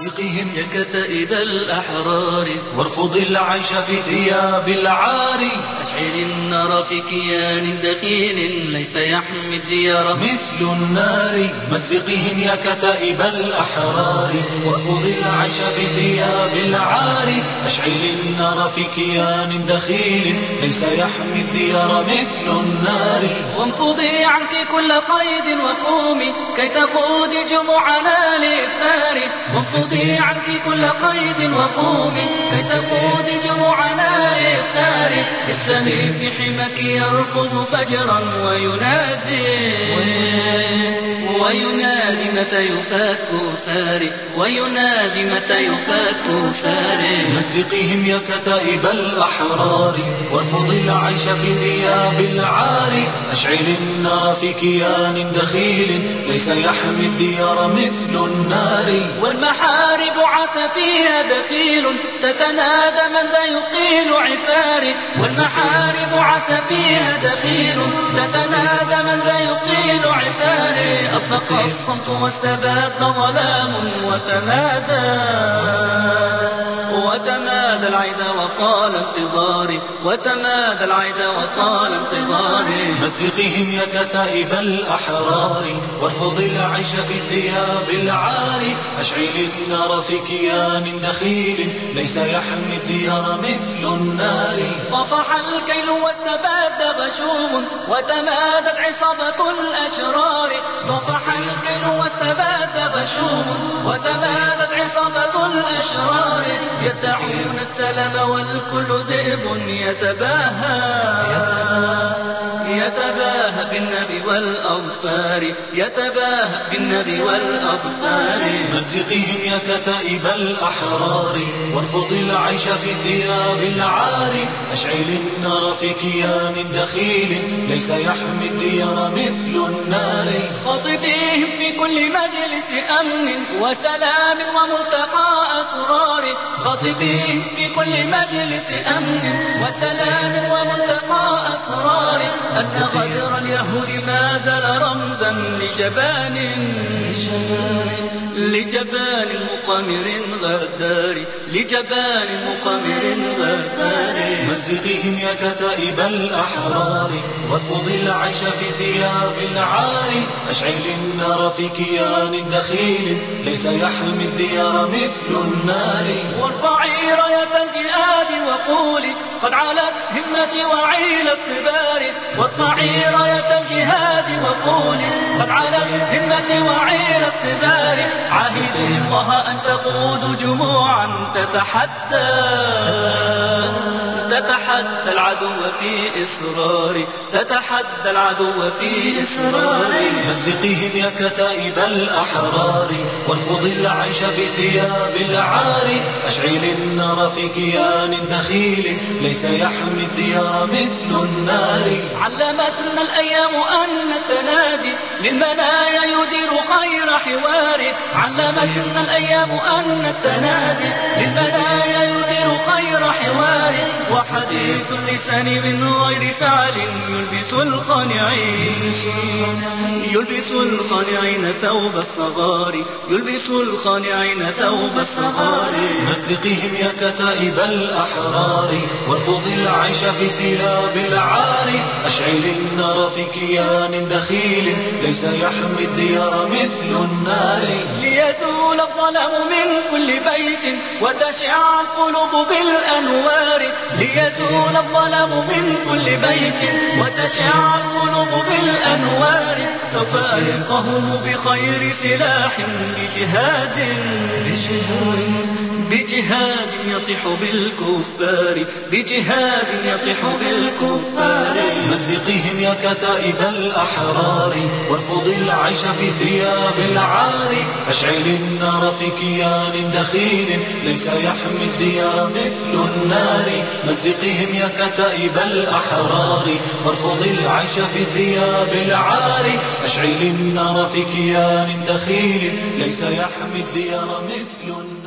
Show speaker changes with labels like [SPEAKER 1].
[SPEAKER 1] يا كتائب الأحرار.
[SPEAKER 2] وارفض العيش في ثياب العار.
[SPEAKER 1] أشعل النار في كيان دخيل ليس يحمي الديار.
[SPEAKER 2] مثل النار مزقهم يا كتائب الأحرار. وارفض العيش في ثياب العار. أشعل النار في كيان دخيل ليس يحمي الديار. مثل النار.
[SPEAKER 1] وانفضي عنك كل قيد وقومي كي تقود جموعنا للثار. وانفضي عنك كل قيد وقومي كي تقود جموعنا للثار السمي في حمك يركض فجرا وينادي. وينادي متى يفك ساري؟ وينادي متى يفك ساري؟
[SPEAKER 2] مزقهم يا كتائب الأحرار. وارفض العيش في ثياب العار. أشعل النار في كيان دخيل. ليس يحمي الديار مثل النار.
[SPEAKER 1] والمحارب عث فيها دخيل تتنادى من ذا يقيل عثاري والمحارب عث فيها دخيل تتنادى من ذا يقيل عثاري أصق الصمت واستباد ظلام وتمادى العدا وقال انتظاري وتمادى العدا وقال انتظاري.
[SPEAKER 2] مزقهم يا كتائب الأحرار وارفض العيش في ثياب العار. أشعل النار في كيان دخيل ليس يحمي الديار مثل النار.
[SPEAKER 1] طفح الكيل واستباد بشوم وتمادت عصابة الأشرار. طفح الكيل واستباد بشوم وتمادت عصابة الأشرار. يسعون السلام والكل ذئب يتباهى. يتباهى بالنبي والأظفار يتباهى بالنبي والأظفار.
[SPEAKER 2] مزقهم يا كتائب الأحرار وارفض العيش في ثياب العار. أشعل النار في كيان دخيل ليس يحمي الديار مثل النار.
[SPEAKER 1] خاطبيهم في كل مجلس أمن وسلام وملتقى أسرار. خاطبيهم في كل مجلس أمن وسلام وملتقى أسرار. أن غدر اليهود ما زال رمزا لجبان. لجبان مقامر غدار لجبان مقامر غدار
[SPEAKER 2] مزقهم يا كتائب الأحرار وارفض العيش في ثياب العار. أشعل النار في كيان دخيل ليس يحمي الديار مثل النار.
[SPEAKER 1] وارفعي راية الجهاد وقولي قد علت همتي وعيل اصطباري واصنعي رأية الجهاد وقولي قد علت همتي وعيل اصطباري عاهدي الله أن تقود جموعا تتحدى. تتحدى العدو في إصراري. تتحدى العدو في إصراري.
[SPEAKER 2] مزقهم يا كتائب الأحرار. وارفض العيش في ثياب العار. أشعل النار في كيان دخيل ليس يحمي الديار مثل النار.
[SPEAKER 1] علمتنا الأيام أن التنادي للمنايا يدير خير حوار علمتنا الأيام أن التنادي للمنايا خير حوار. وحديث اللسان من غير فعل يلبس الخانعين يلبس الخانعين ثوب الصغار. يلبس الخانعين ثوب الصغار.
[SPEAKER 2] مزقهم يا كتائب الأحرار. وارفض العيش في ثياب العار. أشعل النار في كيان دخيل. ليس يحمي الديار مثل النار.
[SPEAKER 1] ليزول الظلام من كل بيت. وتشع القلوب بالأنوار ليزول الظلام من كل بيت وتشع القلوب بالأنوار سوف ألقهم بخير سلاح بجهاد بجهاد يطيح بالكفار بجهاد يطيح بالكفار
[SPEAKER 2] مزقهم يا كتائب الأحرار وارفض العيش في ثياب العار أشعل النار في كيان دخيل ليس يحمي الديار مثل النار. مزقهم يا كتائب الأحرار وارفض العيش في ثياب العار. أشعل النار في كيان دخيل ليس يحمي الديار مثل النار.